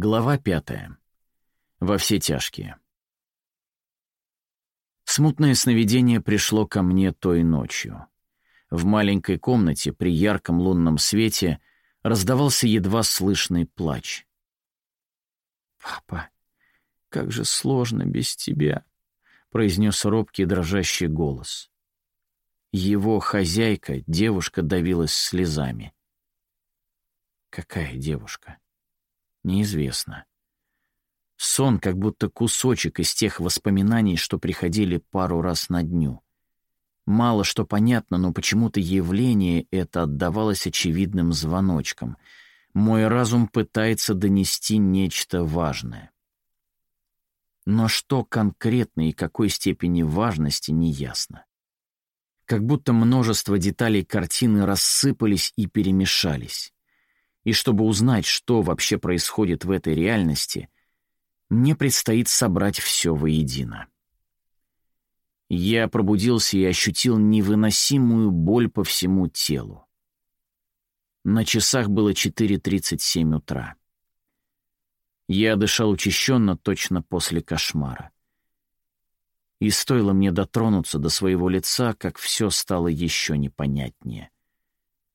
Глава пятая. Во все тяжкие. Смутное сновидение пришло ко мне той ночью. В маленькой комнате при ярком лунном свете раздавался едва слышный плач. «Папа, как же сложно без тебя», — произнес робкий дрожащий голос. Его хозяйка, девушка, давилась слезами. Какая девушка? Неизвестно. Сон как будто кусочек из тех воспоминаний, что приходили пару раз на дню. Мало что понятно, но почему-то явление это отдавалось очевидным звоночком. Мой разум пытается донести нечто важное. Но что конкретно и какой степени важности, неясно. Как будто множество деталей картины рассыпались и перемешались. И чтобы узнать, что вообще происходит в этой реальности, мне предстоит собрать все воедино. Я пробудился и ощутил невыносимую боль по всему телу. На часах было 4.37 утра. Я дышал учащенно точно после кошмара. И стоило мне дотронуться до своего лица, как все стало еще непонятнее —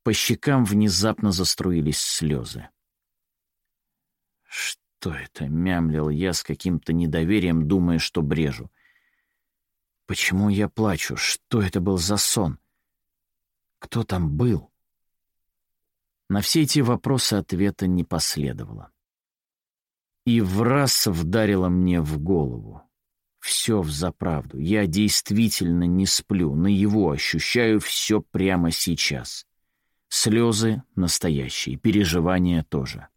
по щекам внезапно заструились слезы. «Что это?» — мямлил я с каким-то недоверием, думая, что брежу. «Почему я плачу? Что это был за сон? Кто там был?» На все эти вопросы ответа не последовало. И в раз вдарило мне в голову. Все взаправду. Я действительно не сплю, на его ощущаю все прямо сейчас. Слезы настоящие, переживания тоже.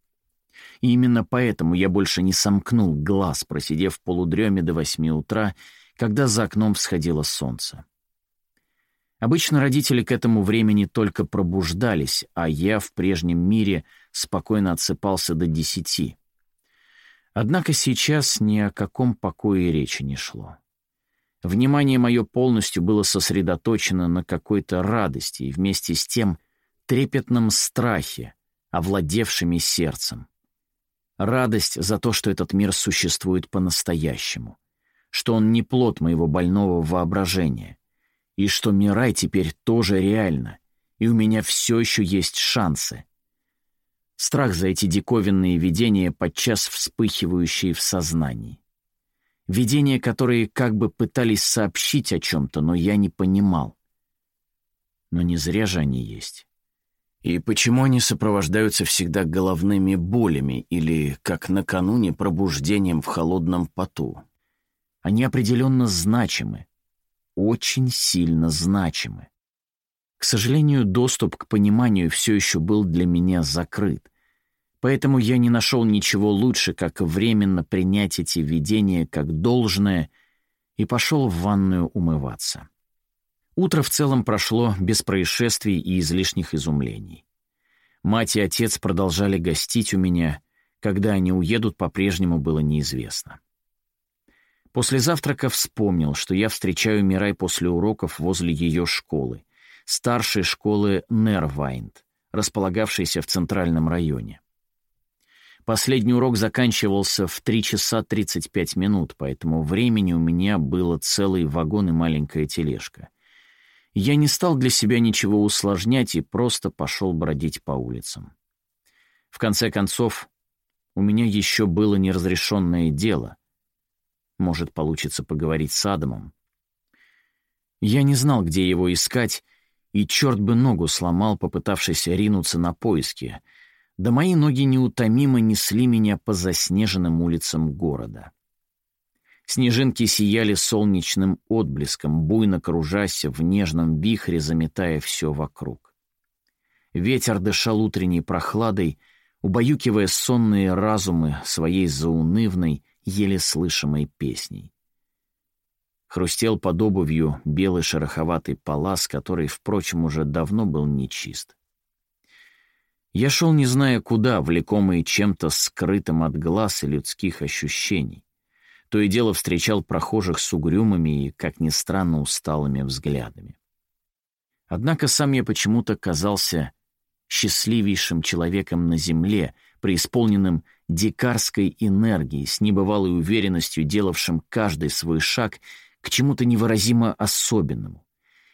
И именно поэтому я больше не сомкнул глаз, просидев в полудреме до восьми утра, когда за окном всходило солнце. Обычно родители к этому времени только пробуждались, а я в прежнем мире спокойно отсыпался до десяти. Однако сейчас ни о каком покое речи не шло. Внимание мое полностью было сосредоточено на какой-то радости и вместе с тем трепетном страхе, овладевшими сердцем. Радость за то, что этот мир существует по-настоящему, что он не плод моего больного воображения, и что Мирай теперь тоже реально, и у меня все еще есть шансы. Страх за эти диковинные видения, подчас вспыхивающие в сознании. Видения, которые как бы пытались сообщить о чем-то, но я не понимал. Но не зря же они есть. И почему они сопровождаются всегда головными болями или, как накануне, пробуждением в холодном поту? Они определенно значимы, очень сильно значимы. К сожалению, доступ к пониманию все еще был для меня закрыт, поэтому я не нашел ничего лучше, как временно принять эти видения как должное и пошел в ванную умываться. Утро в целом прошло без происшествий и излишних изумлений. Мать и отец продолжали гостить у меня, когда они уедут, по-прежнему было неизвестно. После завтрака вспомнил, что я встречаю Мирай после уроков возле ее школы, старшей школы Нервайнд, располагавшейся в центральном районе. Последний урок заканчивался в 3 часа 35 минут, поэтому времени у меня было целый вагон и маленькая тележка. Я не стал для себя ничего усложнять и просто пошел бродить по улицам. В конце концов, у меня еще было неразрешенное дело. Может, получится поговорить с Адамом. Я не знал, где его искать, и черт бы ногу сломал, попытавшись ринуться на поиски, да мои ноги неутомимо несли меня по заснеженным улицам города. Снежинки сияли солнечным отблеском, буйно кружась в нежном вихре, заметая все вокруг. Ветер дышал утренней прохладой, убаюкивая сонные разумы своей заунывной, еле слышимой песней. Хрустел под обувью белый шероховатый палас, который, впрочем, уже давно был нечист. Я шел, не зная куда, влекомый чем-то скрытым от глаз и людских ощущений то и дело встречал прохожих с угрюмыми и, как ни странно, усталыми взглядами. Однако сам я почему-то казался счастливейшим человеком на земле, преисполненным дикарской энергией, с небывалой уверенностью делавшим каждый свой шаг к чему-то невыразимо особенному,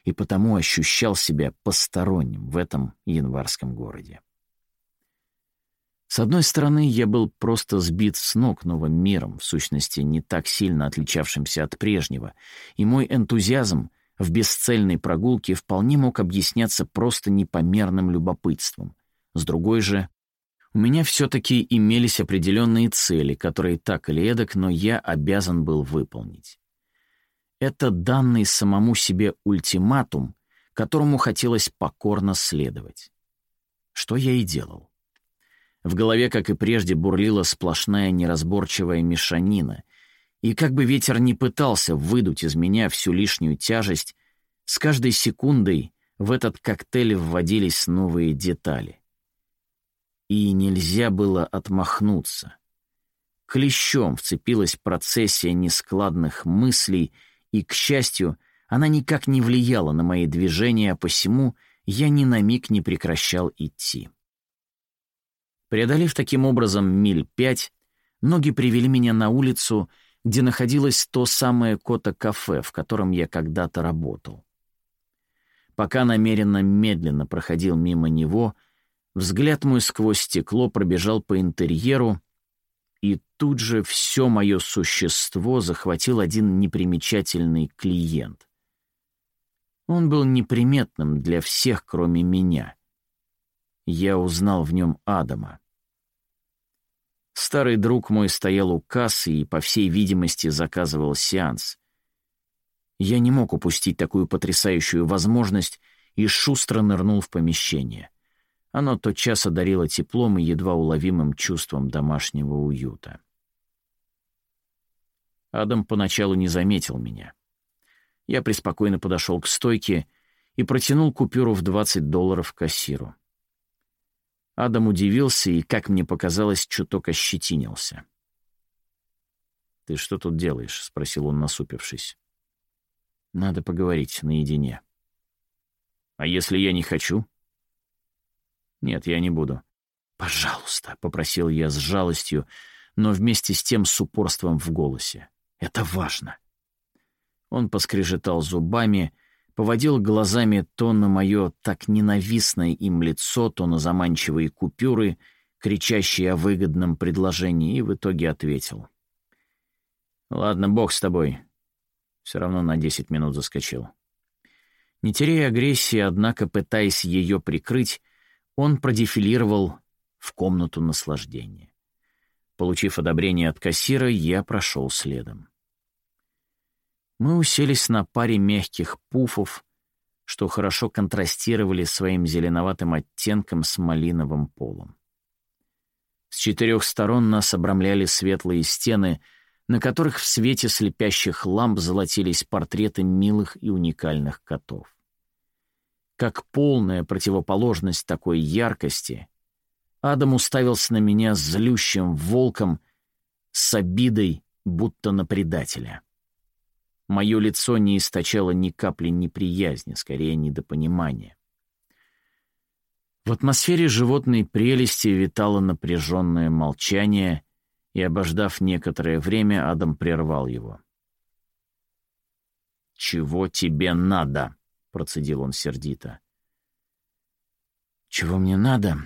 и потому ощущал себя посторонним в этом январском городе. С одной стороны, я был просто сбит с ног новым миром, в сущности, не так сильно отличавшимся от прежнего, и мой энтузиазм в бесцельной прогулке вполне мог объясняться просто непомерным любопытством. С другой же, у меня все-таки имелись определенные цели, которые так или эдак, но я обязан был выполнить. Это данный самому себе ультиматум, которому хотелось покорно следовать. Что я и делал. В голове, как и прежде, бурлила сплошная неразборчивая мешанина, и как бы ветер не пытался выдуть из меня всю лишнюю тяжесть, с каждой секундой в этот коктейль вводились новые детали. И нельзя было отмахнуться. Клещом вцепилась процессия нескладных мыслей, и, к счастью, она никак не влияла на мои движения, а посему я ни на миг не прекращал идти. Преодолев таким образом миль пять, ноги привели меня на улицу, где находилось то самое кота-кафе, в котором я когда-то работал. Пока намеренно медленно проходил мимо него, взгляд мой сквозь стекло пробежал по интерьеру, и тут же все мое существо захватил один непримечательный клиент. Он был неприметным для всех, кроме меня. Я узнал в нем Адама. Старый друг мой стоял у кассы и, по всей видимости, заказывал сеанс. Я не мог упустить такую потрясающую возможность и шустро нырнул в помещение. Оно тотчас одарило теплом и едва уловимым чувством домашнего уюта. Адам поначалу не заметил меня. Я преспокойно подошел к стойке и протянул купюру в 20 долларов кассиру. Адам удивился и, как мне показалось, чуток ощетинился. «Ты что тут делаешь?» — спросил он, насупившись. «Надо поговорить наедине». «А если я не хочу?» «Нет, я не буду». «Пожалуйста», — попросил я с жалостью, но вместе с тем с упорством в голосе. «Это важно». Он поскрежетал зубами, поводил глазами то на мое так ненавистное им лицо, то на заманчивые купюры, кричащие о выгодном предложении, и в итоге ответил. «Ладно, бог с тобой». Все равно на десять минут заскочил. Не теряя агрессии, однако, пытаясь ее прикрыть, он продефилировал в комнату наслаждения. Получив одобрение от кассира, я прошел следом. Мы уселись на паре мягких пуфов, что хорошо контрастировали своим зеленоватым оттенком с малиновым полом. С четырех сторон нас обрамляли светлые стены, на которых в свете слепящих ламп золотились портреты милых и уникальных котов. Как полная противоположность такой яркости, Адам уставился на меня злющим волком с обидой, будто на предателя. Мое лицо не источало ни капли неприязни, скорее недопонимания. В атмосфере животной прелести витало напряженное молчание, и, обождав некоторое время, Адам прервал его. «Чего тебе надо?» — процедил он сердито. «Чего мне надо?»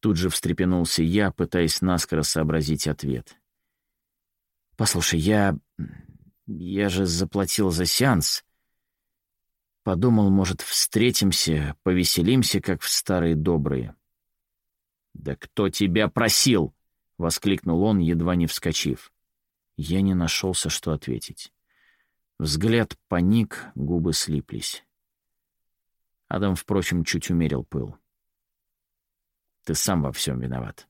Тут же встрепенулся я, пытаясь наскоро сообразить ответ. «Послушай, я я же заплатил за сеанс. Подумал, может, встретимся, повеселимся, как в старые добрые. «Да кто тебя просил?» — воскликнул он, едва не вскочив. Я не нашелся, что ответить. Взгляд паник, губы слиплись. Адам, впрочем, чуть умерил пыл. «Ты сам во всем виноват».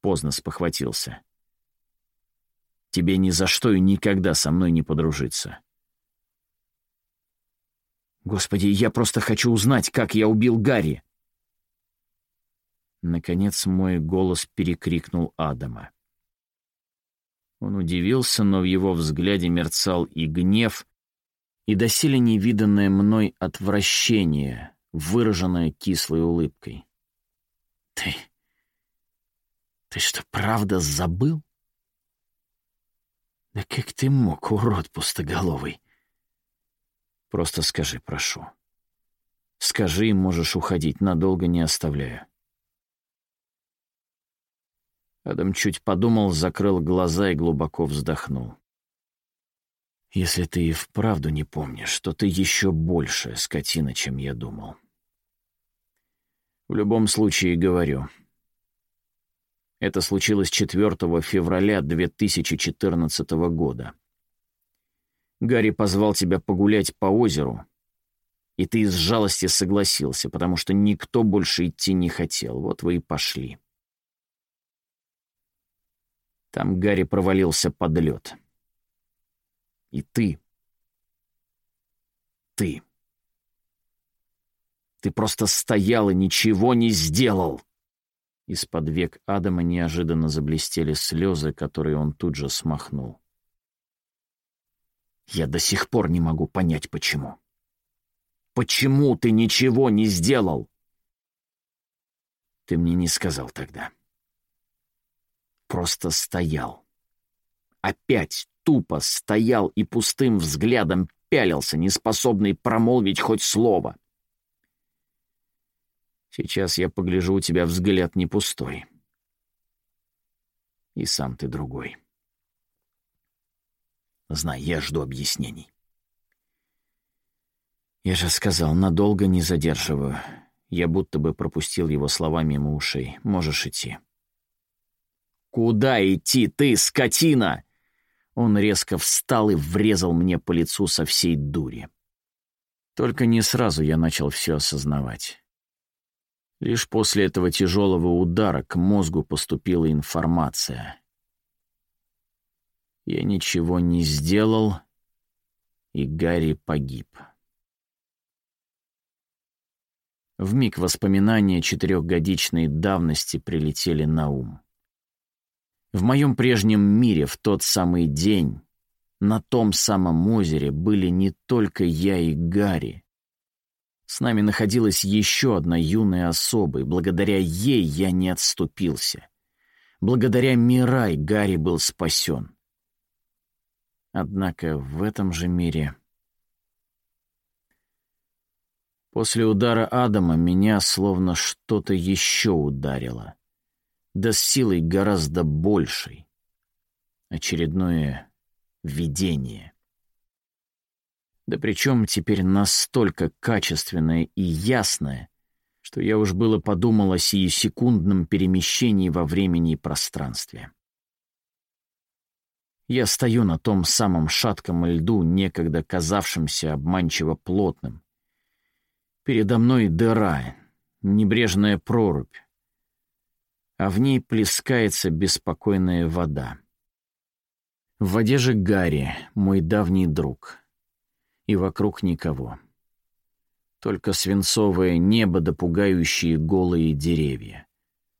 Поздно спохватился. Тебе ни за что и никогда со мной не подружиться. Господи, я просто хочу узнать, как я убил Гарри. Наконец мой голос перекрикнул Адама. Он удивился, но в его взгляде мерцал и гнев, и доселе невиданное мной отвращение, выраженное кислой улыбкой. «Ты... Ты что, правда забыл? Да как ты мог, урод пустоголовый? Просто скажи, прошу. Скажи, можешь уходить, надолго не оставляю. Адам чуть подумал, закрыл глаза и глубоко вздохнул. «Если ты и вправду не помнишь, то ты еще большая скотина, чем я думал. В любом случае, говорю, это случилось 4 февраля 2014 года. Гарри позвал тебя погулять по озеру, и ты из жалости согласился, потому что никто больше идти не хотел. Вот вы и пошли. Там Гарри провалился под лед. И ты... Ты... Ты просто стоял и ничего не сделал. Из-под век Адама неожиданно заблестели слезы, которые он тут же смахнул. Я до сих пор не могу понять, почему. Почему ты ничего не сделал? Ты мне не сказал тогда. Просто стоял. Опять тупо стоял и пустым взглядом пялился, неспособный промолвить хоть слово. Сейчас я погляжу, у тебя взгляд не пустой. И сам ты другой. Знай, я жду объяснений. Я же сказал, надолго не задерживаю. Я будто бы пропустил его слова мимо ушей. Можешь идти. «Куда идти ты, скотина?» Он резко встал и врезал мне по лицу со всей дури. Только не сразу я начал все осознавать. Лишь после этого тяжелого удара к мозгу поступила информация. Я ничего не сделал, и Гарри погиб. В миг воспоминания четырехгодичной давности прилетели на ум. В моем прежнем мире в тот самый день на том самом озере были не только я и Гарри. С нами находилась еще одна юная особа, и благодаря ей я не отступился. Благодаря Мирай Гарри был спасен. Однако в этом же мире... После удара Адама меня словно что-то еще ударило да с силой гораздо большей. Очередное видение. Да причем теперь настолько качественное и ясное, что я уж было подумал о сиюсекундном перемещении во времени и пространстве. Я стою на том самом шатком льду, некогда казавшемся обманчиво плотным. Передо мной дыра, небрежная прорубь, а в ней плескается беспокойная вода. В воде же Гарри, мой давний друг. И вокруг никого. Только свинцовое небо да пугающие голые деревья.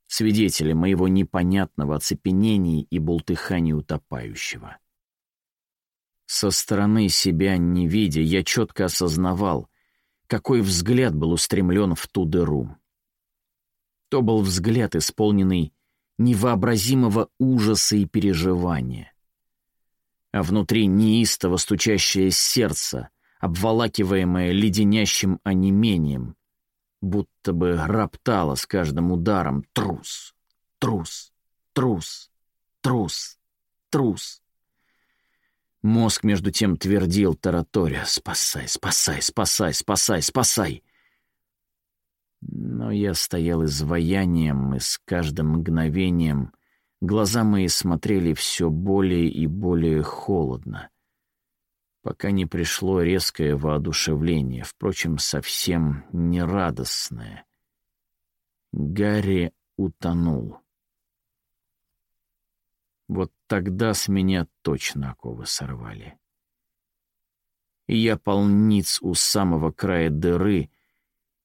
Свидетели моего непонятного оцепенения и бултыхания утопающего. Со стороны себя не видя, я четко осознавал, какой взгляд был устремлен в ту дыру. То был взгляд, исполненный невообразимого ужаса и переживания. А внутри неистово стучащее сердце, обволакиваемое леденящим онемением, будто бы роптало с каждым ударом «трус, трус, трус, трус, трус». Мозг между тем твердил тараторя «Спасай, спасай, спасай, спасай, спасай!» Но я стоял изваянием, и с каждым мгновением глаза мои смотрели все более и более холодно, пока не пришло резкое воодушевление, впрочем, совсем не радостное. Гарри утонул. Вот тогда с меня точно оковы сорвали. И я полниц у самого края дыры —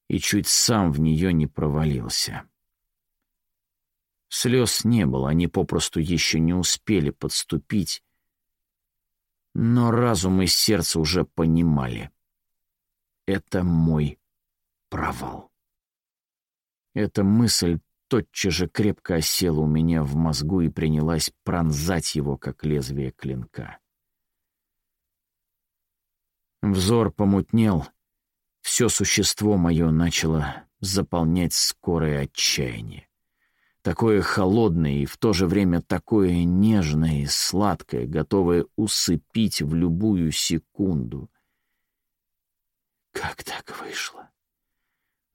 и чуть сам в нее не провалился. Слез не было, они попросту еще не успели подступить, но разум и сердце уже понимали. Это мой провал. Эта мысль тотчас же крепко осела у меня в мозгу и принялась пронзать его, как лезвие клинка. Взор помутнел, все существо мое начало заполнять скорое отчаяние. Такое холодное и в то же время такое нежное и сладкое, готовое усыпить в любую секунду. Как так вышло?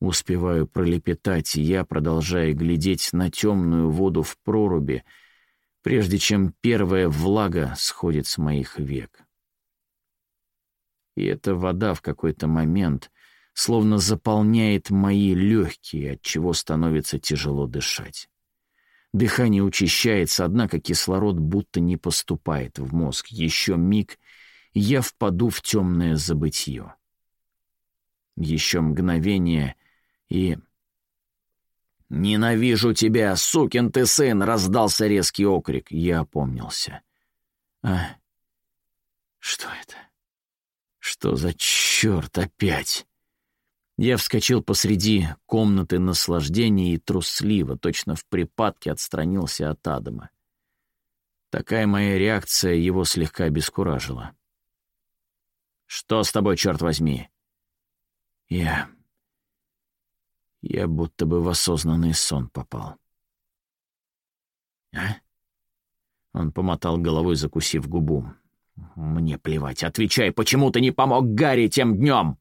Успеваю пролепетать, я, продолжая глядеть на темную воду в проруби, прежде чем первая влага сходит с моих век. И эта вода в какой-то момент словно заполняет мои легкие, от чего становится тяжело дышать. Дыхание учащается, однако кислород будто не поступает в мозг. Еще миг, я впаду в темное забытье. Еще мгновение, и... «Ненавижу тебя, сукин ты сын!» — раздался резкий окрик. Я опомнился. «А? Что это? Что за черт опять?» Я вскочил посреди комнаты наслаждения и трусливо, точно в припадке, отстранился от Адама. Такая моя реакция его слегка обескуражила. «Что с тобой, черт возьми?» «Я... я будто бы в осознанный сон попал». «А?» Он помотал головой, закусив губу. «Мне плевать. Отвечай, почему ты не помог Гарри тем днем?»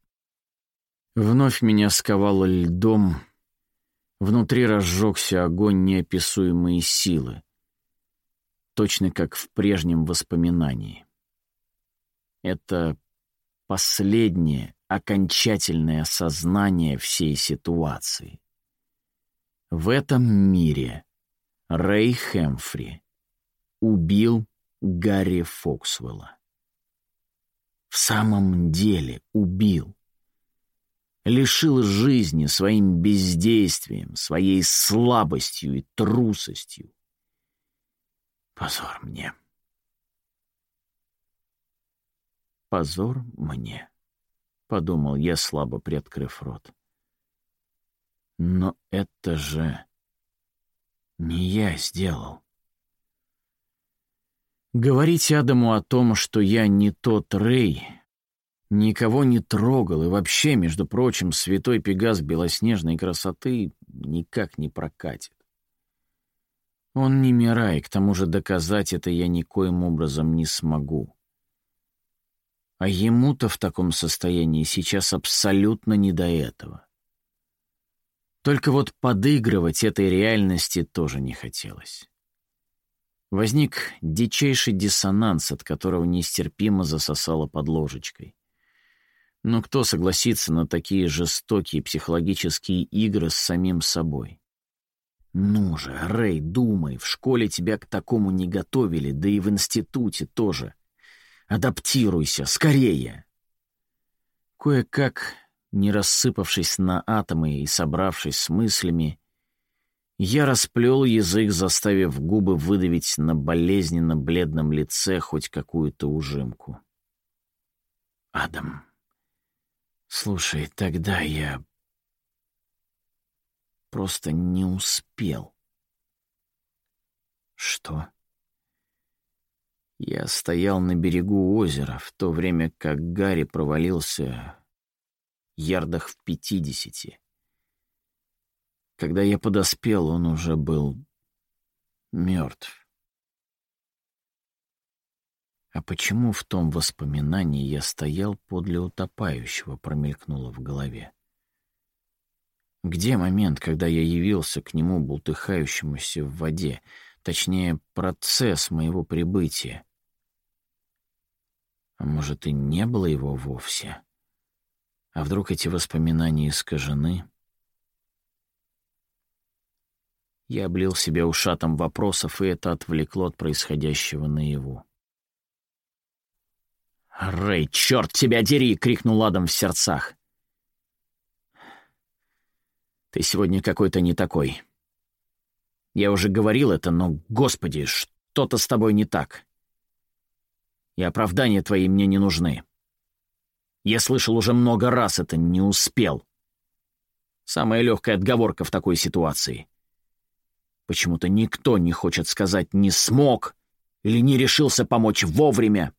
Вновь меня сковало льдом. Внутри разжегся огонь неописуемой силы. Точно как в прежнем воспоминании. Это последнее, окончательное осознание всей ситуации. В этом мире Рэй Хэмфри убил Гарри Фоксвелла. В самом деле убил лишил жизни своим бездействием, своей слабостью и трусостью. Позор мне. Позор мне, — подумал я, слабо приоткрыв рот. Но это же не я сделал. Говорить Адаму о том, что я не тот Рэй, Никого не трогал, и вообще, между прочим, святой Пегас белоснежной красоты никак не прокатит. Он не Мирай, к тому же доказать это я никоим образом не смогу. А ему-то в таком состоянии сейчас абсолютно не до этого. Только вот подыгрывать этой реальности тоже не хотелось. Возник дичайший диссонанс, от которого нестерпимо засосало под ложечкой. Но кто согласится на такие жестокие психологические игры с самим собой? Ну же, Рэй, думай, в школе тебя к такому не готовили, да и в институте тоже. Адаптируйся, скорее! Кое-как, не рассыпавшись на атомы и собравшись с мыслями, я расплел язык, заставив губы выдавить на болезненно бледном лице хоть какую-то ужимку. Адам. Слушай, тогда я просто не успел. Что? Я стоял на берегу озера, в то время как Гарри провалился ярдах в пятидесяти. Когда я подоспел, он уже был мертв. А почему в том воспоминании я стоял подле утопающего, промелькнуло в голове? Где момент, когда я явился к нему, бултыхающемуся в воде, точнее, процесс моего прибытия? А может, и не было его вовсе? А вдруг эти воспоминания искажены? Я облил себя ушатом вопросов, и это отвлекло от происходящего наяву. «Рэй, черт тебя дери!» — крикнул Адам в сердцах. «Ты сегодня какой-то не такой. Я уже говорил это, но, господи, что-то с тобой не так. И оправдания твои мне не нужны. Я слышал уже много раз это, не успел. Самая легкая отговорка в такой ситуации. Почему-то никто не хочет сказать «не смог» или «не решился помочь вовремя».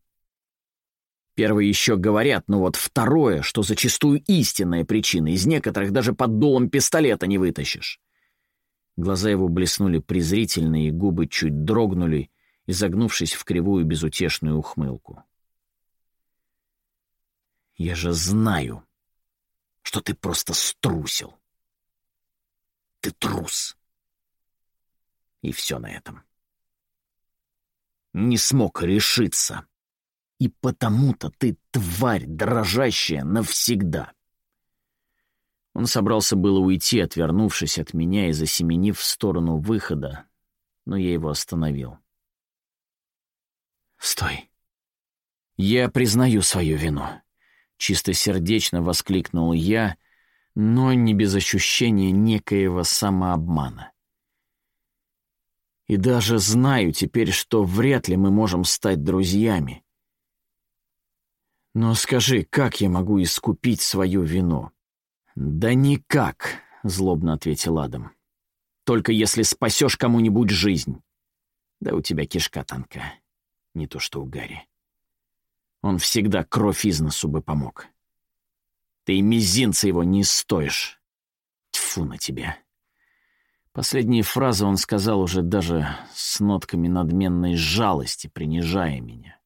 Первые еще говорят, но вот второе, что зачастую истинная причина, из некоторых даже под дулом пистолета не вытащишь. Глаза его блеснули презрительно, и губы чуть дрогнули, изогнувшись в кривую безутешную ухмылку. «Я же знаю, что ты просто струсил. Ты трус. И все на этом. Не смог решиться. И потому-то ты тварь дрожащая навсегда. Он собрался было уйти, отвернувшись от меня и засеменив в сторону выхода, но я его остановил. «Стой. Я признаю свою вину», — чистосердечно воскликнул я, но не без ощущения некоего самообмана. «И даже знаю теперь, что вряд ли мы можем стать друзьями. Но скажи, как я могу искупить свою вину?» «Да никак», — злобно ответил Адам. «Только если спасешь кому-нибудь жизнь. Да у тебя кишка тонка, не то что у Гарри. Он всегда кровь из носу бы помог. Ты и мизинца его не стоишь. Тьфу на тебя». Последние фразы он сказал уже даже с нотками надменной жалости, принижая меня.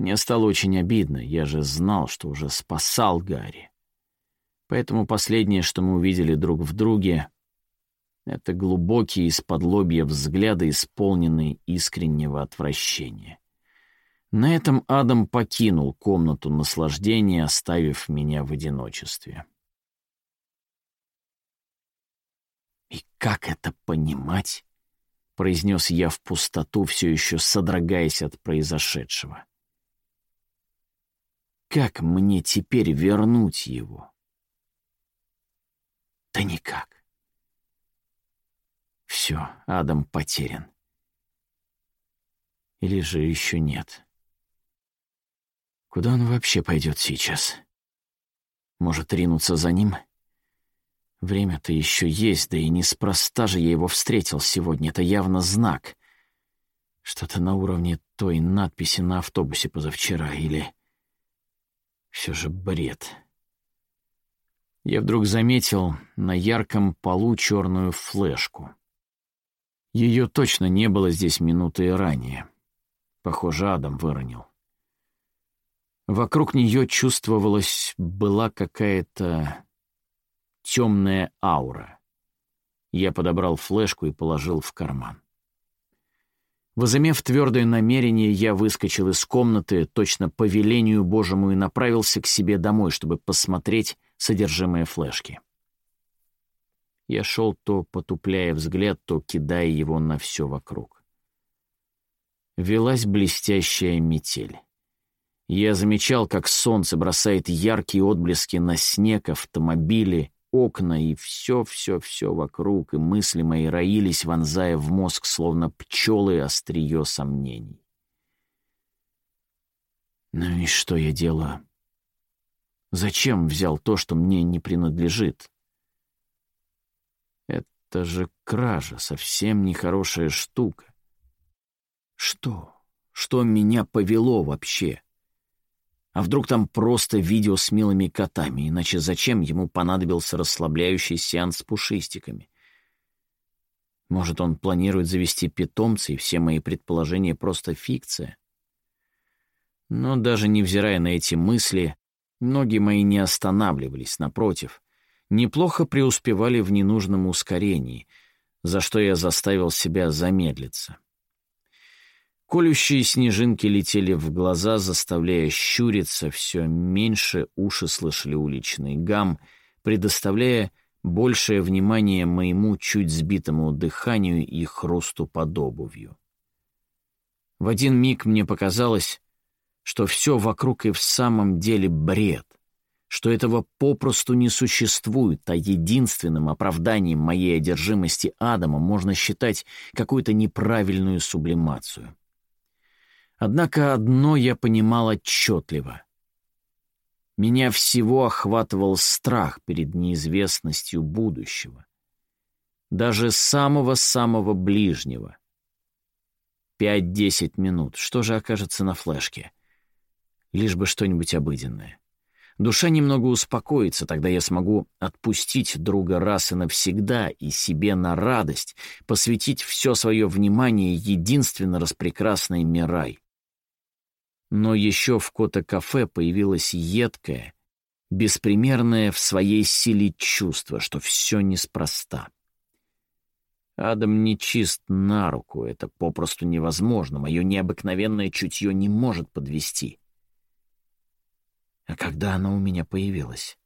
Мне стало очень обидно, я же знал, что уже спасал Гарри. Поэтому последнее, что мы увидели друг в друге, это глубокие из-под лобья взгляды, исполненные искреннего отвращения. На этом Адам покинул комнату наслаждения, оставив меня в одиночестве. «И как это понимать?» — произнес я в пустоту, все еще содрогаясь от произошедшего. «Как мне теперь вернуть его?» Да никак. Все, Адам потерян. Или же еще нет. Куда он вообще пойдет сейчас? Может, ринуться за ним? Время-то еще есть, да и неспроста же я его встретил сегодня. Это явно знак. Что-то на уровне той надписи на автобусе позавчера. Или... Все же бред. Я вдруг заметил на ярком полу черную флешку. Ее точно не было здесь минуты ранее. Похоже, Адам выронил. Вокруг нее чувствовалась была какая-то темная аура. Я подобрал флешку и положил в карман. Возымев твердое намерение, я выскочил из комнаты точно по велению Божьему и направился к себе домой, чтобы посмотреть, содержимое флешки. Я шел то потупляя взгляд, то кидая его на все вокруг. Велась блестящая метель. Я замечал, как солнце бросает яркие отблески на снег, автомобили, окна и все-все-все вокруг, и мысли мои роились, вонзая в мозг, словно пчелы острие сомнений. Ну и что я делаю? Зачем взял то, что мне не принадлежит? Это же кража, совсем нехорошая штука. Что? Что меня повело вообще? А вдруг там просто видео с милыми котами, иначе зачем ему понадобился расслабляющий сеанс с пушистиками? Может, он планирует завести питомца, и все мои предположения просто фикция? Но даже невзирая на эти мысли, Ноги мои не останавливались, напротив. Неплохо преуспевали в ненужном ускорении, за что я заставил себя замедлиться. Колющие снежинки летели в глаза, заставляя щуриться, все меньше уши слышали уличный гам, предоставляя большее внимание моему чуть сбитому дыханию и хрусту под обувью. В один миг мне показалось, что все вокруг и в самом деле бред, что этого попросту не существует, а единственным оправданием моей одержимости Адама можно считать какую-то неправильную сублимацию. Однако одно я понимал отчетливо. Меня всего охватывал страх перед неизвестностью будущего. Даже самого-самого ближнего. Пять-десять минут. Что же окажется на флешке? Лишь бы что-нибудь обыденное. Душа немного успокоится, тогда я смогу отпустить друга раз и навсегда и себе на радость посвятить все свое внимание единственно распрекрасной Мирай. Но еще в Кота-кафе появилось едкое, беспримерное в своей силе чувство, что все неспроста. Адам не чист на руку, это попросту невозможно, мое необыкновенное чутье не может подвести. А когда она у меня появилась?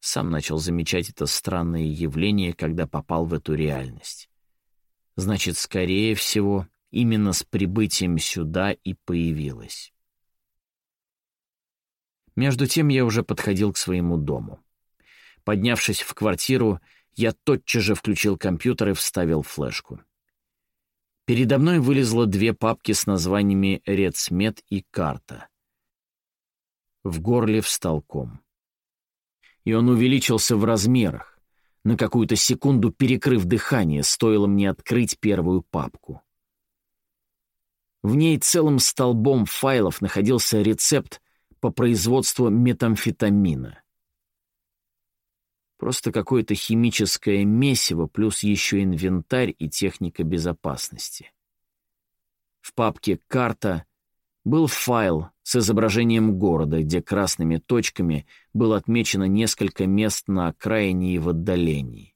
Сам начал замечать это странное явление, когда попал в эту реальность. Значит, скорее всего, именно с прибытием сюда и появилась. Между тем я уже подходил к своему дому. Поднявшись в квартиру, я тотчас же включил компьютер и вставил флешку. Передо мной вылезло две папки с названиями «Рецмет» и «Карта». В горле встал ком. И он увеличился в размерах, на какую-то секунду перекрыв дыхание, стоило мне открыть первую папку. В ней целым столбом файлов находился рецепт по производству метамфетамина. Просто какое-то химическое месиво плюс еще инвентарь и техника безопасности. В папке «Карта» был файл с изображением города, где красными точками было отмечено несколько мест на окраине и в отдалении.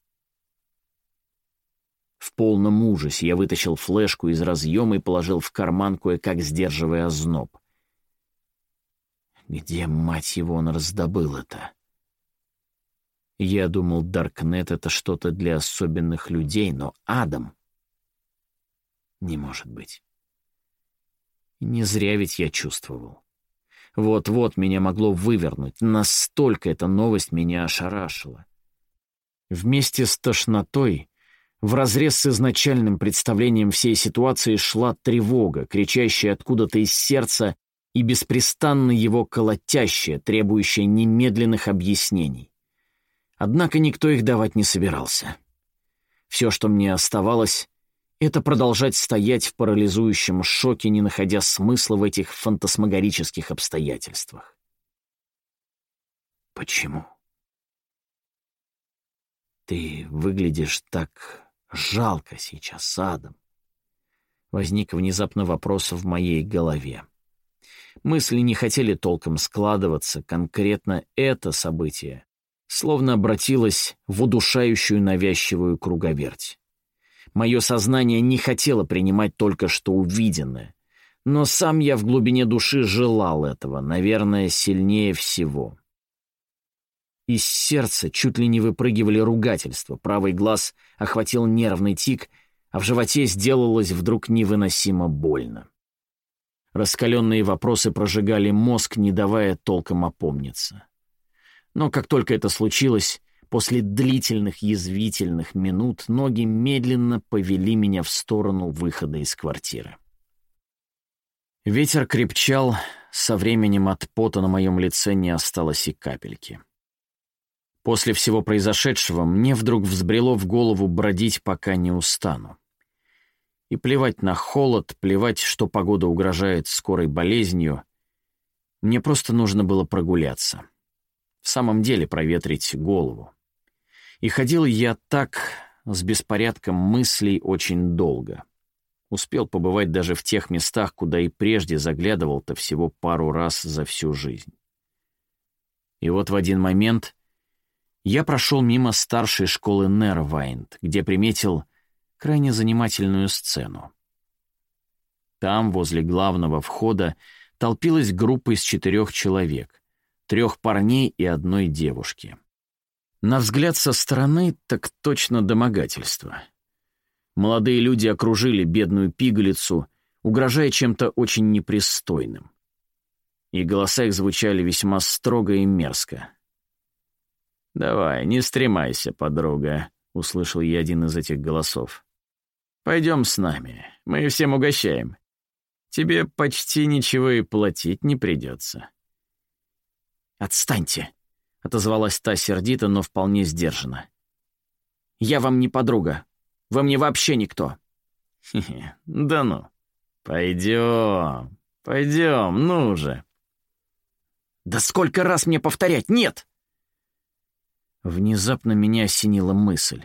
В полном ужасе я вытащил флешку из разъема и положил в карман, кое-как сдерживая озноб. Где, мать его, он раздобыл это? Я думал, Даркнет — это что-то для особенных людей, но Адам... Не может быть. Не зря ведь я чувствовал. Вот-вот меня могло вывернуть, настолько эта новость меня ошарашила. Вместе с тошнотой, вразрез с изначальным представлением всей ситуации шла тревога, кричащая откуда-то из сердца и беспрестанно его колотящая, требующая немедленных объяснений. Однако никто их давать не собирался. Все, что мне оставалось, это продолжать стоять в парализующем шоке, не находя смысла в этих фантасмагорических обстоятельствах. Почему? Ты выглядишь так жалко сейчас, Адам. Возник внезапно вопрос в моей голове. Мысли не хотели толком складываться, конкретно это событие словно обратилось в удушающую навязчивую круговерть. Мое сознание не хотело принимать только что увиденное. Но сам я в глубине души желал этого, наверное, сильнее всего. Из сердца чуть ли не выпрыгивали ругательства, правый глаз охватил нервный тик, а в животе сделалось вдруг невыносимо больно. Раскаленные вопросы прожигали мозг, не давая толком опомниться. Но как только это случилось, После длительных язвительных минут ноги медленно повели меня в сторону выхода из квартиры. Ветер крепчал, со временем от пота на моем лице не осталось и капельки. После всего произошедшего мне вдруг взбрело в голову бродить, пока не устану. И плевать на холод, плевать, что погода угрожает скорой болезнью. Мне просто нужно было прогуляться. В самом деле проветрить голову. И ходил я так, с беспорядком мыслей, очень долго. Успел побывать даже в тех местах, куда и прежде заглядывал-то всего пару раз за всю жизнь. И вот в один момент я прошел мимо старшей школы Нервайнд, где приметил крайне занимательную сцену. Там, возле главного входа, толпилась группа из четырех человек, трех парней и одной девушки. На взгляд со стороны так точно домогательство. Молодые люди окружили бедную пигалицу, угрожая чем-то очень непристойным. И голоса их звучали весьма строго и мерзко. «Давай, не стремайся, подруга», — услышал я один из этих голосов. «Пойдем с нами, мы всем угощаем. Тебе почти ничего и платить не придется». «Отстаньте», отозвалась та сердито, но вполне сдержанно. Я вам не подруга. Вы мне вообще никто». «Хе-хе, да ну. Пойдем, пойдем, ну же». «Да сколько раз мне повторять? Нет!» Внезапно меня осенила мысль.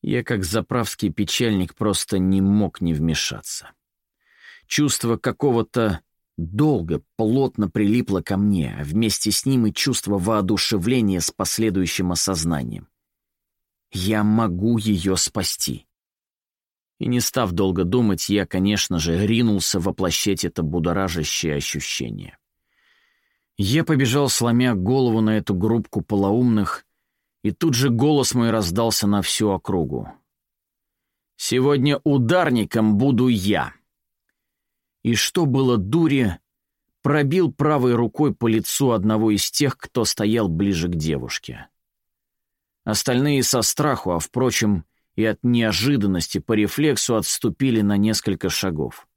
Я, как заправский печальник, просто не мог не вмешаться. Чувство какого-то долга плотно прилипло ко мне, а вместе с ним и чувство воодушевления с последующим осознанием. Я могу ее спасти. И не став долго думать, я, конечно же, ринулся воплощать это будоражащее ощущение. Я побежал, сломя голову на эту группку полоумных, и тут же голос мой раздался на всю округу. «Сегодня ударником буду я!» И что было дури, пробил правой рукой по лицу одного из тех, кто стоял ближе к девушке. Остальные со страху, а, впрочем, и от неожиданности по рефлексу отступили на несколько шагов.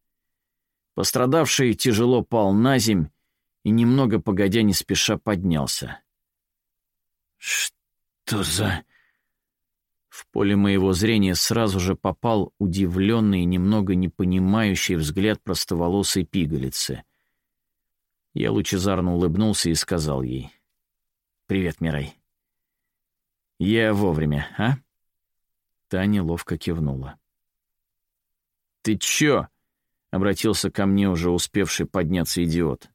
Пострадавший тяжело пал на земь и, немного погодя, не спеша поднялся. «Что за...» В поле моего зрения сразу же попал удивленный и немного непонимающий взгляд простоволосой пигалицы. Я лучезарно улыбнулся и сказал ей. «Привет, Мирай». «Я вовремя, а?» Таня ловко кивнула. «Ты чё?» — обратился ко мне уже успевший подняться идиот.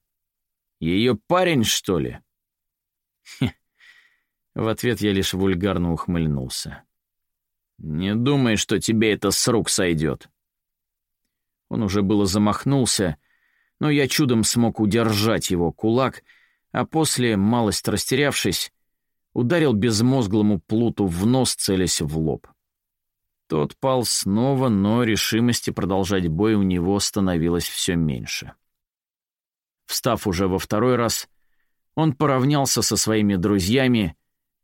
«Ее парень, что ли?» Хе. В ответ я лишь вульгарно ухмыльнулся. «Не думай, что тебе это с рук сойдет». Он уже было замахнулся, но я чудом смог удержать его кулак, а после, малость растерявшись, ударил безмозглому плуту в нос, целясь в лоб. Тот пал снова, но решимости продолжать бой у него становилось все меньше. Встав уже во второй раз, он поравнялся со своими друзьями,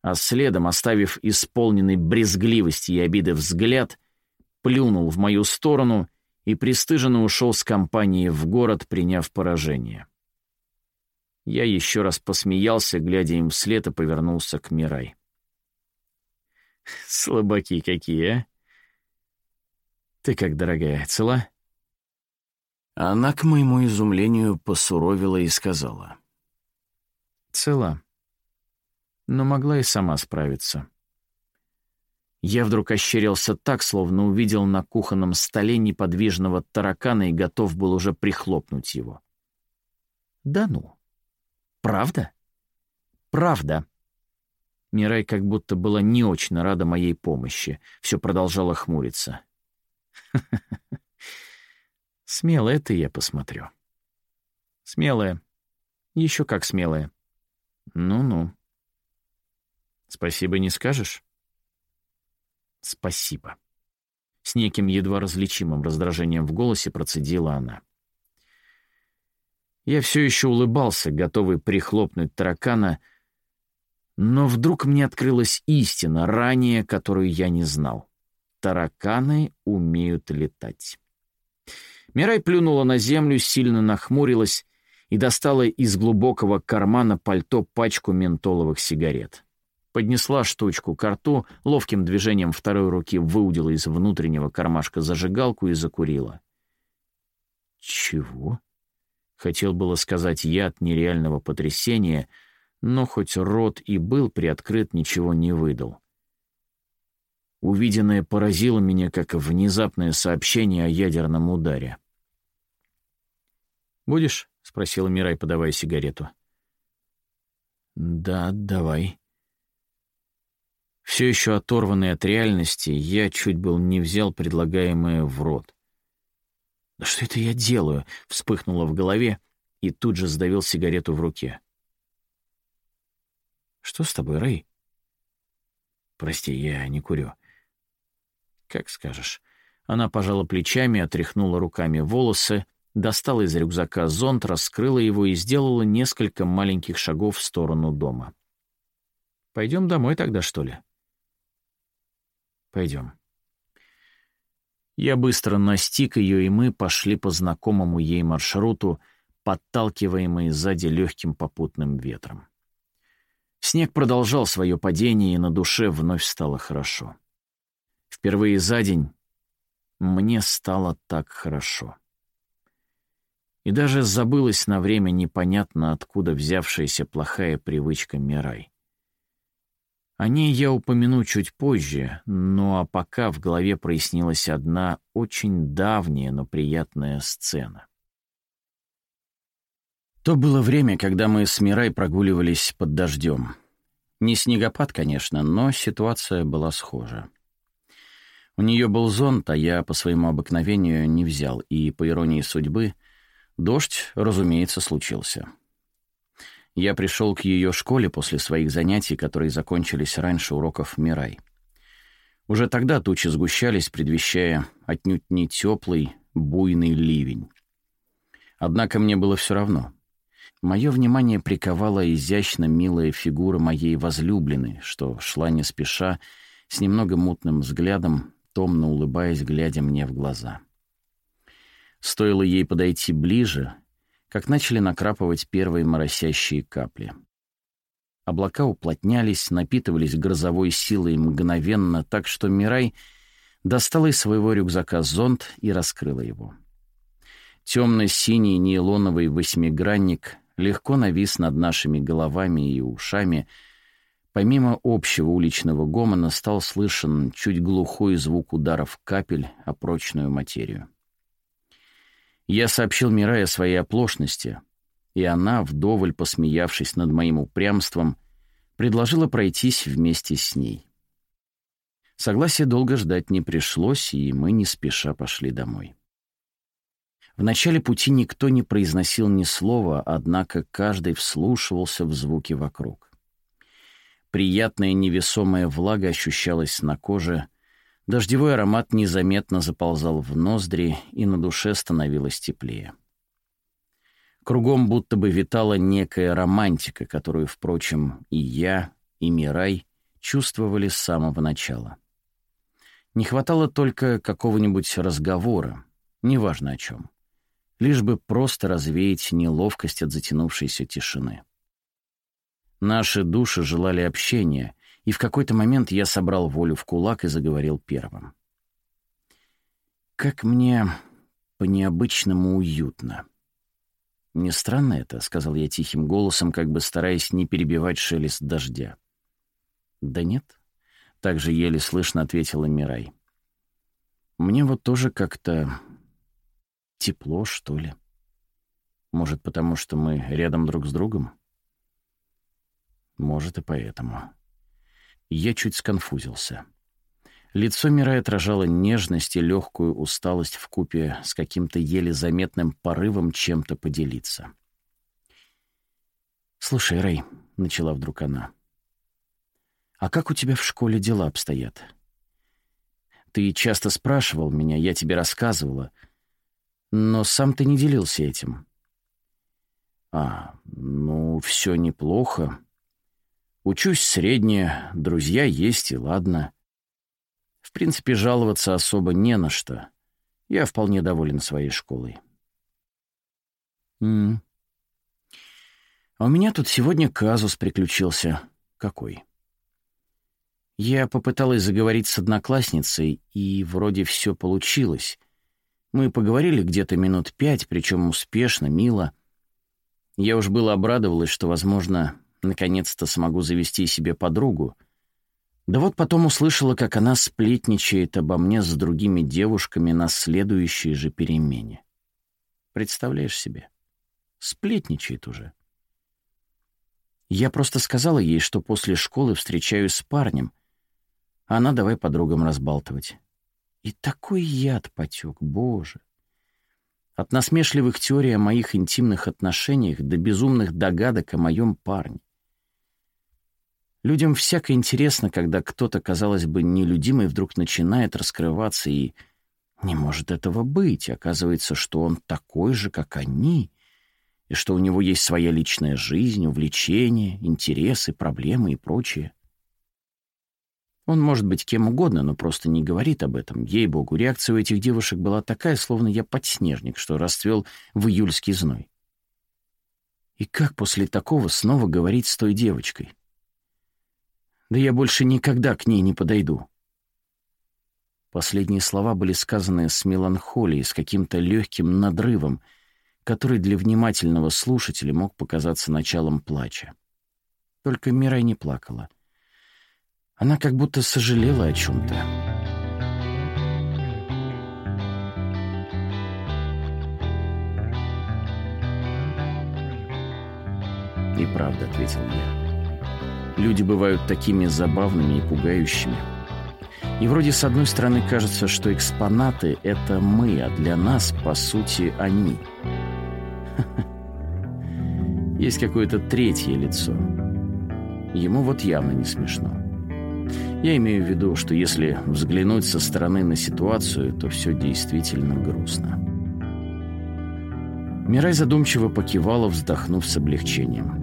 а следом, оставив исполненный брезгливости и обиды взгляд, плюнул в мою сторону и пристыженно ушел с компанией в город, приняв поражение. Я еще раз посмеялся, глядя им вслед, и повернулся к Мирай. «Слабаки какие, а? Ты как, дорогая, цела?» Она, к моему изумлению, посуровила и сказала. «Цела. Но могла и сама справиться». Я вдруг ощерился так, словно увидел на кухонном столе неподвижного таракана и готов был уже прихлопнуть его. «Да ну!» «Правда?» «Правда». Мирай как будто была не очень рада моей помощи. Все продолжала хмуриться. Смелая ты, я посмотрю. Смелая. Еще как смелая. Ну-ну. Спасибо не скажешь? Спасибо. С неким едва различимым раздражением в голосе процедила она. Я все еще улыбался, готовый прихлопнуть таракана, но вдруг мне открылась истина, ранее которую я не знал. Тараканы умеют летать. Мирай плюнула на землю, сильно нахмурилась и достала из глубокого кармана пальто пачку ментоловых сигарет. Поднесла штучку к рту, ловким движением второй руки выудила из внутреннего кармашка зажигалку и закурила. «Чего?» Хотел было сказать я от нереального потрясения, но хоть рот и был приоткрыт, ничего не выдал. Увиденное поразило меня, как внезапное сообщение о ядерном ударе. «Будешь?» — спросила Мирай, подавая сигарету. «Да, давай». Все еще оторванный от реальности, я чуть был не взял предлагаемое в рот. «Да что это я делаю?» — вспыхнуло в голове и тут же сдавил сигарету в руке. «Что с тобой, Рэй?» «Прости, я не курю». «Как скажешь». Она пожала плечами, отряхнула руками волосы, достала из рюкзака зонт, раскрыла его и сделала несколько маленьких шагов в сторону дома. «Пойдем домой тогда, что ли?» «Пойдем». Я быстро настиг ее, и мы пошли по знакомому ей маршруту, подталкиваемые сзади легким попутным ветром. Снег продолжал свое падение, и на душе вновь стало хорошо. Впервые за день мне стало так хорошо. И даже забылась на время непонятно откуда взявшаяся плохая привычка Мирай. О ней я упомяну чуть позже, ну а пока в голове прояснилась одна очень давняя, но приятная сцена. То было время, когда мы с Мирай прогуливались под дождем. Не снегопад, конечно, но ситуация была схожа. У нее был зонт, а я по своему обыкновению не взял, и, по иронии судьбы, дождь, разумеется, случился. Я пришел к ее школе после своих занятий, которые закончились раньше уроков Мирай. Уже тогда тучи сгущались, предвещая отнюдь не теплый, буйный ливень. Однако мне было все равно. Мое внимание приковала изящно милая фигура моей возлюбленной, что шла не спеша, с немного мутным взглядом, томно улыбаясь, глядя мне в глаза. Стоило ей подойти ближе, как начали накрапывать первые моросящие капли. Облака уплотнялись, напитывались грозовой силой мгновенно, так что Мирай достала из своего рюкзака зонт и раскрыла его. Темно-синий нейлоновый восьмигранник легко навис над нашими головами и ушами. Помимо общего уличного гомона стал слышен чуть глухой звук ударов капель о прочную материю. Я сообщил Мирай о своей оплошности, и она, вдоволь посмеявшись над моим упрямством, предложила пройтись вместе с ней. Согласия долго ждать не пришлось, и мы не спеша пошли домой. В начале пути никто не произносил ни слова, однако каждый вслушивался в звуки вокруг. Приятная невесомая влага ощущалась на коже, Дождевой аромат незаметно заползал в ноздри, и на душе становилось теплее. Кругом будто бы витала некая романтика, которую, впрочем, и я, и Мирай чувствовали с самого начала. Не хватало только какого-нибудь разговора, неважно о чем, лишь бы просто развеять неловкость от затянувшейся тишины. Наши души желали общения, и в какой-то момент я собрал волю в кулак и заговорил первым. «Как мне по-необычному уютно». «Не странно это», — сказал я тихим голосом, как бы стараясь не перебивать шелест дождя. «Да нет», — так же еле слышно ответила Мирай. «Мне вот тоже как-то тепло, что ли. Может, потому что мы рядом друг с другом?» «Может, и поэтому». Я чуть сконфузился. Лицо Мира отражало нежность и легкую усталость в купе с каким-то еле заметным порывом чем-то поделиться. «Слушай, Рэй», — начала вдруг она, — «а как у тебя в школе дела обстоят? Ты часто спрашивал меня, я тебе рассказывала, но сам ты не делился этим». «А, ну, все неплохо», Учусь среднее, друзья есть и ладно. В принципе, жаловаться особо не на что. Я вполне доволен своей школой. М -м. А у меня тут сегодня казус приключился. Какой? Я попыталась заговорить с одноклассницей, и вроде все получилось. Мы поговорили где-то минут пять, причем успешно, мило. Я уж было обрадовалась, что, возможно, Наконец-то смогу завести себе подругу. Да вот потом услышала, как она сплетничает обо мне с другими девушками на следующей же перемене. Представляешь себе? Сплетничает уже. Я просто сказала ей, что после школы встречаюсь с парнем, а она давай подругам разбалтывать. И такой яд потек, боже. От насмешливых теорий о моих интимных отношениях до безумных догадок о моем парне. Людям всяко интересно, когда кто-то, казалось бы, нелюдимый вдруг начинает раскрываться и... Не может этого быть. Оказывается, что он такой же, как они, и что у него есть своя личная жизнь, увлечения, интересы, проблемы и прочее. Он может быть кем угодно, но просто не говорит об этом. Ей-богу, реакция у этих девушек была такая, словно я подснежник, что расцвел в июльский зной. И как после такого снова говорить с той девочкой? Да я больше никогда к ней не подойду. Последние слова были сказаны с меланхолией, с каким-то легким надрывом, который для внимательного слушателя мог показаться началом плача. Только Мирай не плакала. Она как будто сожалела о чем-то. «Неправда», — ответил я. «Люди бывают такими забавными и пугающими. И вроде с одной стороны кажется, что экспонаты — это мы, а для нас, по сути, они. Есть какое-то третье лицо. Ему вот явно не смешно. Я имею в виду, что если взглянуть со стороны на ситуацию, то все действительно грустно. Мирай задумчиво покивала, вздохнув с облегчением.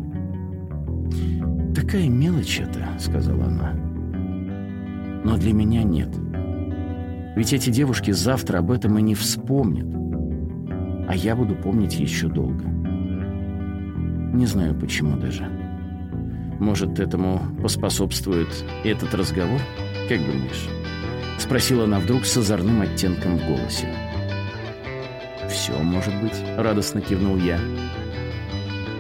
«Такая мелочь это», — сказала она. «Но для меня нет. Ведь эти девушки завтра об этом и не вспомнят. А я буду помнить еще долго. Не знаю, почему даже. Может, этому поспособствует этот разговор? Как думаешь?» Спросила она вдруг с озорным оттенком в голосе. «Все может быть», — радостно кивнул я.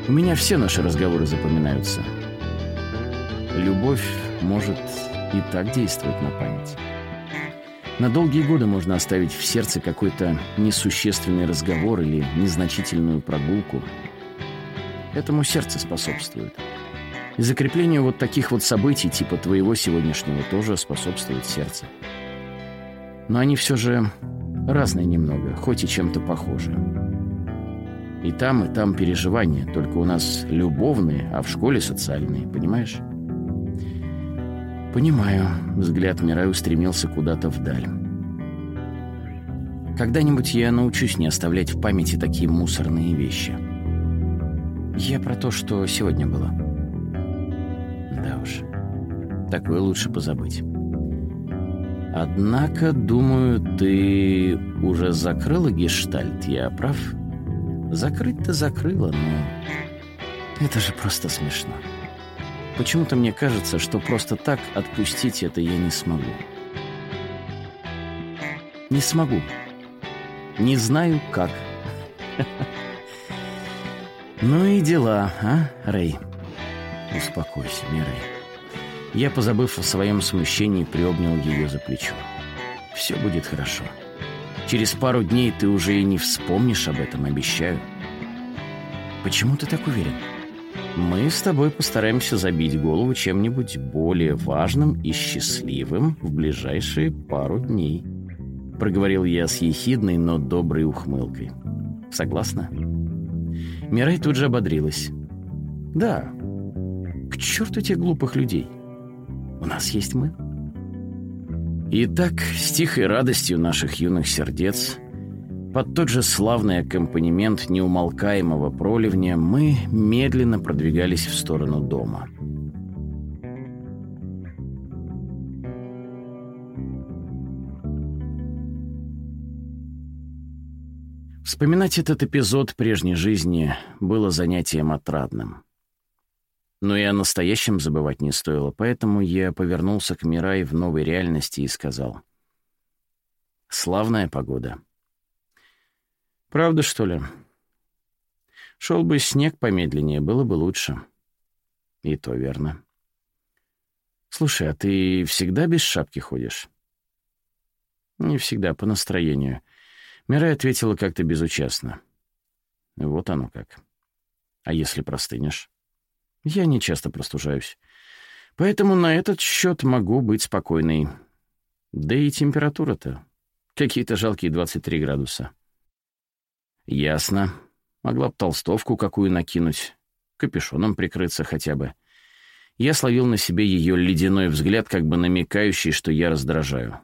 «У меня все наши разговоры запоминаются. Любовь может и так действовать на память. На долгие годы можно оставить в сердце какой-то несущественный разговор или незначительную прогулку. Этому сердце способствует. И закреплению вот таких вот событий, типа твоего сегодняшнего, тоже способствует сердце. Но они все же разные немного, хоть и чем-то похожи. И там, и там переживания, только у нас любовные, а в школе социальные, понимаешь? «Понимаю», — взгляд Мирай устремился куда-то вдаль. «Когда-нибудь я научусь не оставлять в памяти такие мусорные вещи. Я про то, что сегодня было». «Да уж, такое лучше позабыть». «Однако, думаю, ты уже закрыла гештальт, я прав?» «Закрыть-то закрыла, но это же просто смешно». Почему-то мне кажется, что просто так отпустить это я не смогу. Не смогу. Не знаю, как. Ну и дела, а, Рэй? Успокойся, Мирей. Я, позабыв о своем смущении, приобнял ее за плечо. Все будет хорошо. Через пару дней ты уже и не вспомнишь об этом, обещаю. Почему ты так уверен? Мы с тобой постараемся забить голову чем-нибудь более важным и счастливым в ближайшие пару дней. Проговорил я с ехидной, но доброй ухмылкой. Согласна? Мирай тут же ободрилась. Да. К черту тех глупых людей. У нас есть мы. Итак, с тихой радостью наших юных сердец под тот же славный аккомпанемент неумолкаемого проливня мы медленно продвигались в сторону дома. Вспоминать этот эпизод прежней жизни было занятием отрадным. Но и о настоящем забывать не стоило, поэтому я повернулся к Мирай в новой реальности и сказал. «Славная погода». Правда, что ли? Шел бы снег помедленнее, было бы лучше. И то верно. Слушай, а ты всегда без шапки ходишь? Не всегда, по настроению. Мирай ответила как-то безучастно. Вот оно как. А если простынешь? Я не часто простужаюсь. Поэтому на этот счет могу быть спокойной. Да и температура-то какие-то жалкие 23 градуса. «Ясно. Могла б толстовку какую накинуть, капюшоном прикрыться хотя бы». Я словил на себе ее ледяной взгляд, как бы намекающий, что я раздражаю.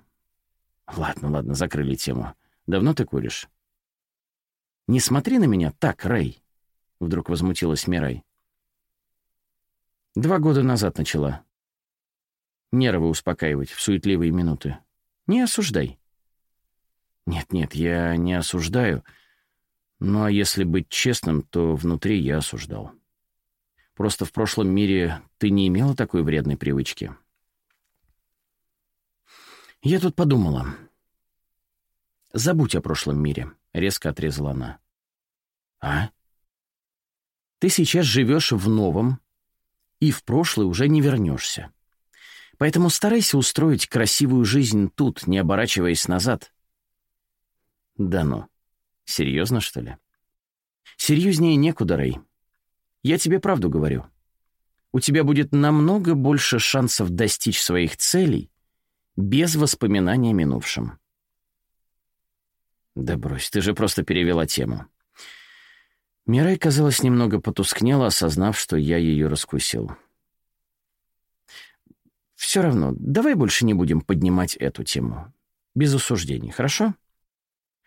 «Ладно, ладно, закрыли тему. Давно ты куришь?» «Не смотри на меня так, Рэй!» — вдруг возмутилась Мирай. «Два года назад начала. Нервы успокаивать в суетливые минуты. Не осуждай». «Нет-нет, я не осуждаю». Ну а если быть честным, то внутри я осуждал. Просто в прошлом мире ты не имела такой вредной привычки. Я тут подумала. «Забудь о прошлом мире», — резко отрезала она. «А?» «Ты сейчас живешь в новом, и в прошлое уже не вернешься. Поэтому старайся устроить красивую жизнь тут, не оборачиваясь назад». «Да ну. Серьезно, что ли?» «Серьезнее некуда, Рэй. Я тебе правду говорю. У тебя будет намного больше шансов достичь своих целей без воспоминаний о минувшем». «Да брось, ты же просто перевела тему». Мирай, казалось, немного потускнела, осознав, что я ее раскусил. «Все равно, давай больше не будем поднимать эту тему. Без осуждений, хорошо?»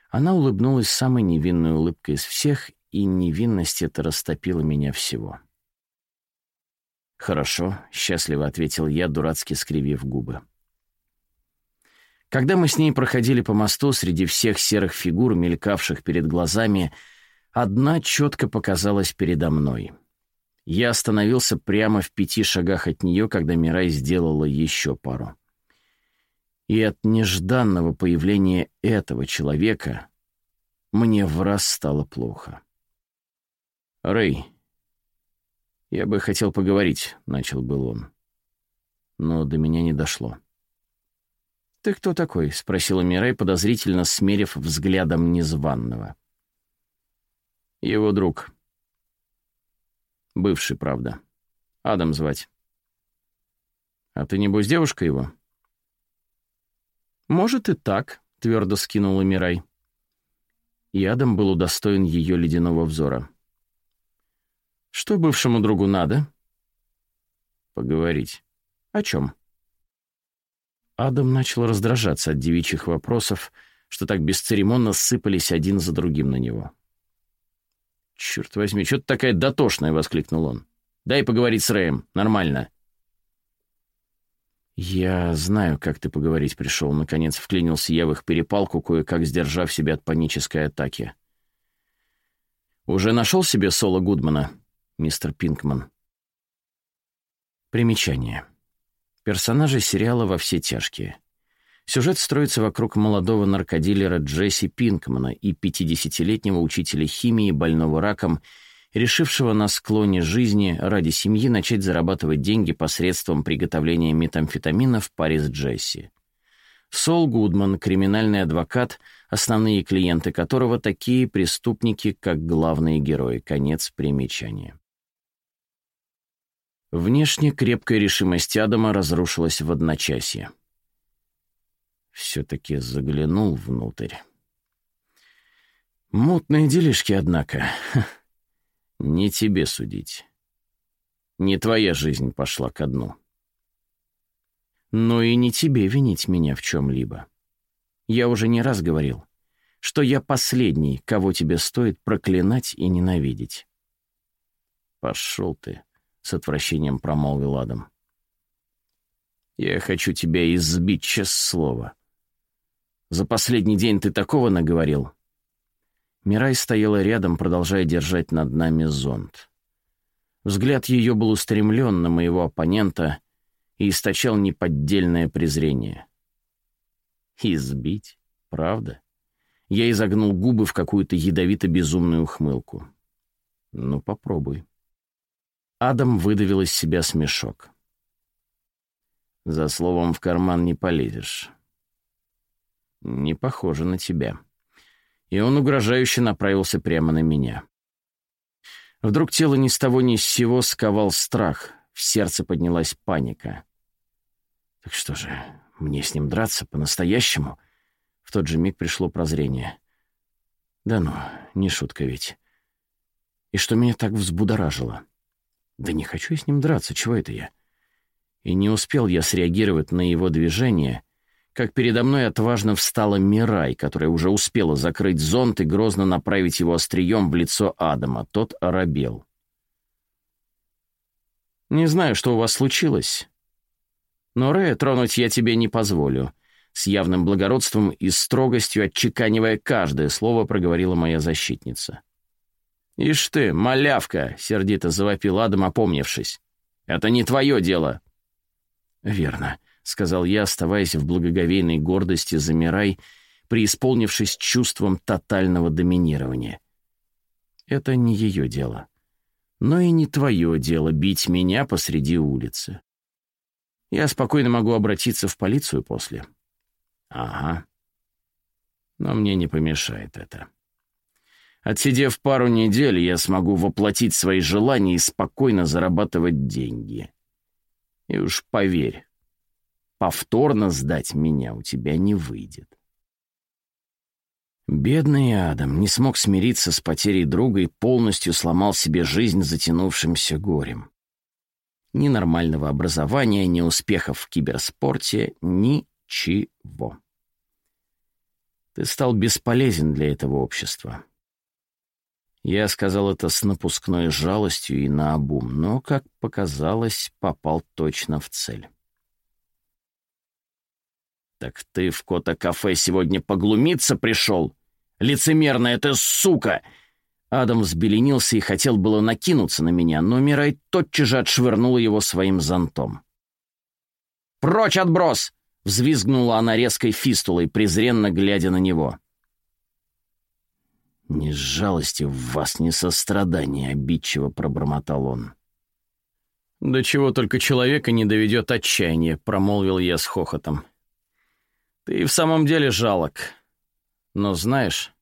Она улыбнулась самой невинной улыбкой из всех, и невинность эта растопила меня всего. «Хорошо», — счастливо ответил я, дурацки скривив губы. Когда мы с ней проходили по мосту среди всех серых фигур, мелькавших перед глазами, одна четко показалась передо мной. Я остановился прямо в пяти шагах от нее, когда Мирай сделала еще пару. И от нежданного появления этого человека мне в раз стало плохо. «Рэй, я бы хотел поговорить», — начал был он. Но до меня не дошло. «Ты кто такой?» — спросила Мирай, подозрительно смерив взглядом незваного. «Его друг. Бывший, правда. Адам звать. А ты, небось, девушка его?» «Может и так», — твердо скинула Мирай. И Адам был удостоен ее ледяного взора. «Что бывшему другу надо?» «Поговорить. О чем?» Адам начал раздражаться от девичьих вопросов, что так бесцеремонно сыпались один за другим на него. «Черт возьми, что ты такая дотошная!» — воскликнул он. «Дай поговорить с Рэем. Нормально». «Я знаю, как ты поговорить пришел», — наконец вклинился я в их перепалку, кое-как сдержав себя от панической атаки. «Уже нашел себе Соло Гудмана, мистер Пинкман?» Примечание. Персонажи сериала «Во все тяжкие». Сюжет строится вокруг молодого наркодилера Джесси Пинкмана и 50-летнего учителя химии, больного раком, решившего на склоне жизни ради семьи начать зарабатывать деньги посредством приготовления метамфетамина в паре с Джесси. Сол Гудман, криминальный адвокат, основные клиенты которого такие преступники, как главные герои. Конец примечания. Внешне крепкая решимость Адама разрушилась в одночасье. Все-таки заглянул внутрь. Мутные делишки, однако. Не тебе судить. Не твоя жизнь пошла ко дну. Но и не тебе винить меня в чем-либо. Я уже не раз говорил, что я последний, кого тебе стоит проклинать и ненавидеть. Пошел ты с отвращением промолвил Адам. «Я хочу тебя избить, честное слово. За последний день ты такого наговорил?» Мирай стояла рядом, продолжая держать над нами зонт. Взгляд ее был устремлен на моего оппонента и источал неподдельное презрение. «Избить? Правда?» Я изогнул губы в какую-то ядовито-безумную ухмылку. «Ну, попробуй». Адам выдавил из себя смешок. «За словом в карман не полезешь. Не похоже на тебя». И он угрожающе направился прямо на меня. Вдруг тело ни с того ни с сего сковал страх, в сердце поднялась паника. «Так что же, мне с ним драться по-настоящему?» В тот же миг пришло прозрение. «Да ну, не шутка ведь. И что меня так взбудоражило?» Да не хочу я с ним драться, чего это я? И не успел я среагировать на его движение, как передо мной отважно встала Мирай, которая уже успела закрыть зонт и грозно направить его острием в лицо Адама. Тот оробел. «Не знаю, что у вас случилось, но Рэя тронуть я тебе не позволю», с явным благородством и строгостью отчеканивая каждое слово, проговорила моя защитница. «Ишь ты, малявка!» — сердито завопил Адам, опомнившись. «Это не твое дело!» «Верно», — сказал я, оставаясь в благоговейной гордости, замирай, преисполнившись чувством тотального доминирования. Это не ее дело. Но и не твое дело бить меня посреди улицы. Я спокойно могу обратиться в полицию после. Ага. Но мне не помешает это. Отсидев пару недель, я смогу воплотить свои желания и спокойно зарабатывать деньги. И уж поверь, повторно сдать меня у тебя не выйдет. Бедный Адам не смог смириться с потерей друга и полностью сломал себе жизнь затянувшимся горем. Ни нормального образования, ни успехов в киберспорте, ничего. Ты стал бесполезен для этого общества. Я сказал это с напускной жалостью и наобум, но, как показалось, попал точно в цель. «Так ты в кота-кафе сегодня поглумиться пришел? Лицемерная ты сука!» Адам взбеленился и хотел было накинуться на меня, но Мирай тотчас же отшвырнула его своим зонтом. «Прочь, отброс!» — взвизгнула она резкой фистулой, презренно глядя на него. «Ни жалости в вас, ни сострадания», — обидчиво пробормотал он. «До чего только человека не доведет отчаяние», — промолвил я с хохотом. «Ты в самом деле жалок. Но знаешь,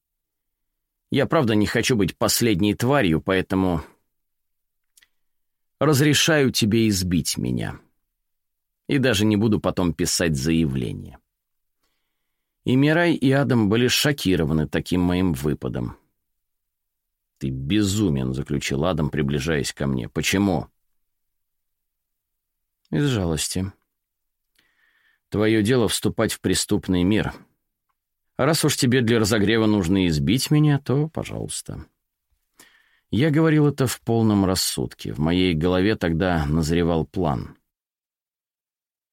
я правда не хочу быть последней тварью, поэтому разрешаю тебе избить меня. И даже не буду потом писать заявление». И Мирай, и Адам были шокированы таким моим выпадом. «Ты безумен», — заключил Адам, приближаясь ко мне. «Почему?» «Из жалости. Твое дело вступать в преступный мир. Раз уж тебе для разогрева нужно избить меня, то пожалуйста». Я говорил это в полном рассудке. В моей голове тогда назревал план.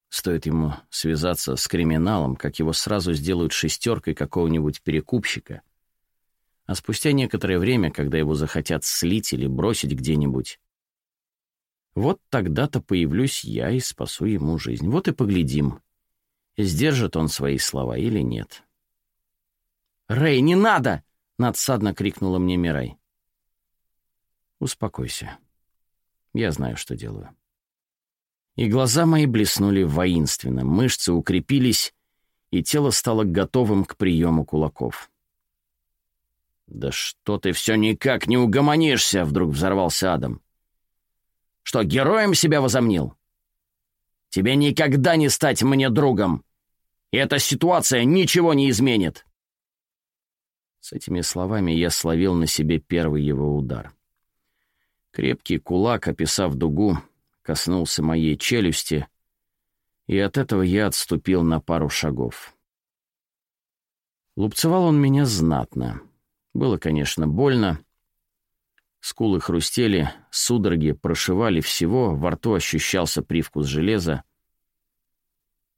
Стоит ему связаться с криминалом, как его сразу сделают шестеркой какого-нибудь перекупщика. А спустя некоторое время, когда его захотят слить или бросить где-нибудь, вот тогда-то появлюсь я и спасу ему жизнь. Вот и поглядим, сдержит он свои слова или нет. «Рэй, не надо!» — надсадно крикнула мне Мирай. «Успокойся. Я знаю, что делаю». И глаза мои блеснули воинственно, мышцы укрепились, и тело стало готовым к приему кулаков. «Да что ты все никак не угомонишься!» — вдруг взорвался Адам. «Что, героем себя возомнил? Тебе никогда не стать мне другом, и эта ситуация ничего не изменит!» С этими словами я словил на себе первый его удар. Крепкий кулак, описав дугу, коснулся моей челюсти, и от этого я отступил на пару шагов. Лупцевал он меня знатно. Было, конечно, больно. Скулы хрустели, судороги прошивали всего, во рту ощущался привкус железа.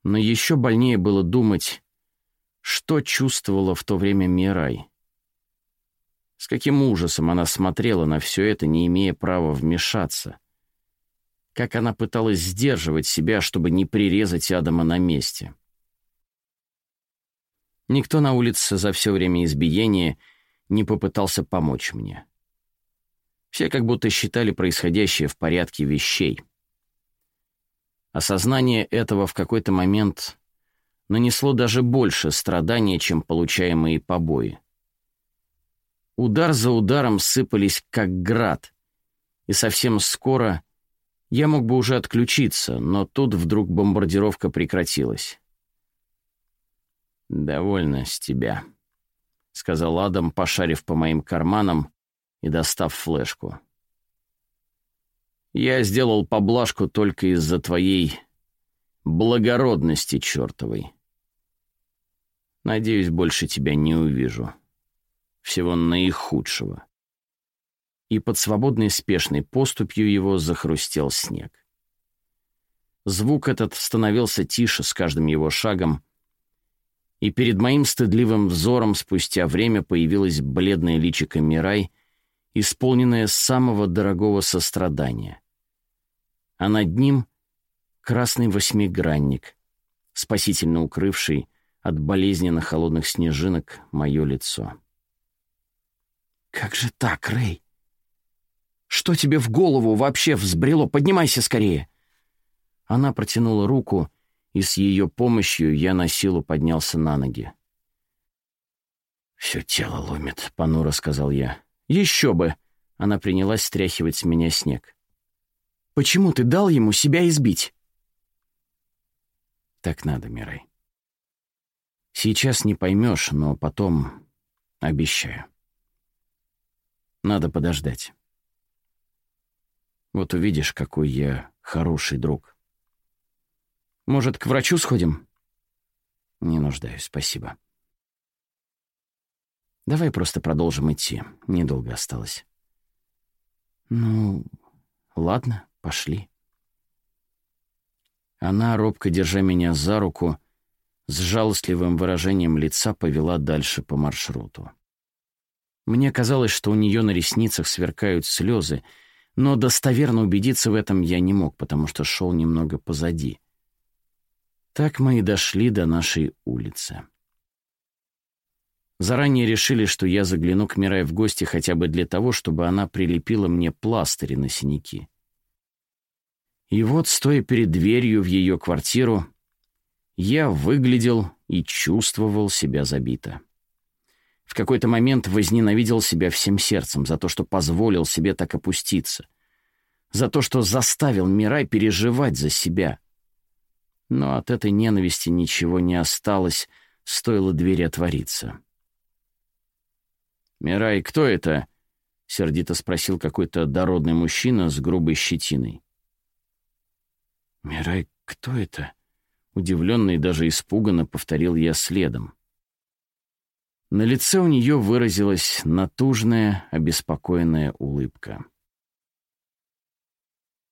Но еще больнее было думать, что чувствовала в то время Мирай. С каким ужасом она смотрела на все это, не имея права вмешаться как она пыталась сдерживать себя, чтобы не прирезать Адама на месте. Никто на улице за все время избиения не попытался помочь мне. Все как будто считали происходящее в порядке вещей. Осознание этого в какой-то момент нанесло даже больше страдания, чем получаемые побои. Удар за ударом сыпались как град, и совсем скоро я мог бы уже отключиться, но тут вдруг бомбардировка прекратилась. «Довольно с тебя», — сказал Адам, пошарив по моим карманам и достав флешку. «Я сделал поблажку только из-за твоей благородности чертовой. Надеюсь, больше тебя не увижу. Всего наихудшего» и под свободной спешной поступью его захрустел снег. Звук этот становился тише с каждым его шагом, и перед моим стыдливым взором спустя время появилась бледная личико Мирай, исполненная самого дорогого сострадания. А над ним — красный восьмигранник, спасительно укрывший от болезненно холодных снежинок мое лицо. «Как же так, Рэй? Что тебе в голову вообще взбрело? Поднимайся скорее!» Она протянула руку, и с ее помощью я на силу поднялся на ноги. «Все тело ломит», — понуро сказал я. «Еще бы!» — она принялась стряхивать с меня снег. «Почему ты дал ему себя избить?» «Так надо, Мирай. Сейчас не поймешь, но потом обещаю. Надо подождать. Вот увидишь, какой я хороший друг. Может, к врачу сходим?» «Не нуждаюсь, спасибо». Давай просто продолжим идти. Недолго осталось. Ну, ладно, пошли. Она, робко держа меня за руку, с жалостливым выражением лица повела дальше по маршруту. Мне казалось, что у нее на ресницах сверкают слезы, но достоверно убедиться в этом я не мог, потому что шел немного позади. Так мы и дошли до нашей улицы. Заранее решили, что я загляну к Мирай в гости хотя бы для того, чтобы она прилепила мне пластыри на синяки. И вот, стоя перед дверью в ее квартиру, я выглядел и чувствовал себя забито. В какой-то момент возненавидел себя всем сердцем за то, что позволил себе так опуститься, за то, что заставил Мирай переживать за себя. Но от этой ненависти ничего не осталось, стоило двери отвориться. «Мирай, кто это?» — сердито спросил какой-то дородный мужчина с грубой щетиной. «Мирай, кто это?» — удивленно и даже испуганно повторил я следом. На лице у нее выразилась натужная, обеспокоенная улыбка.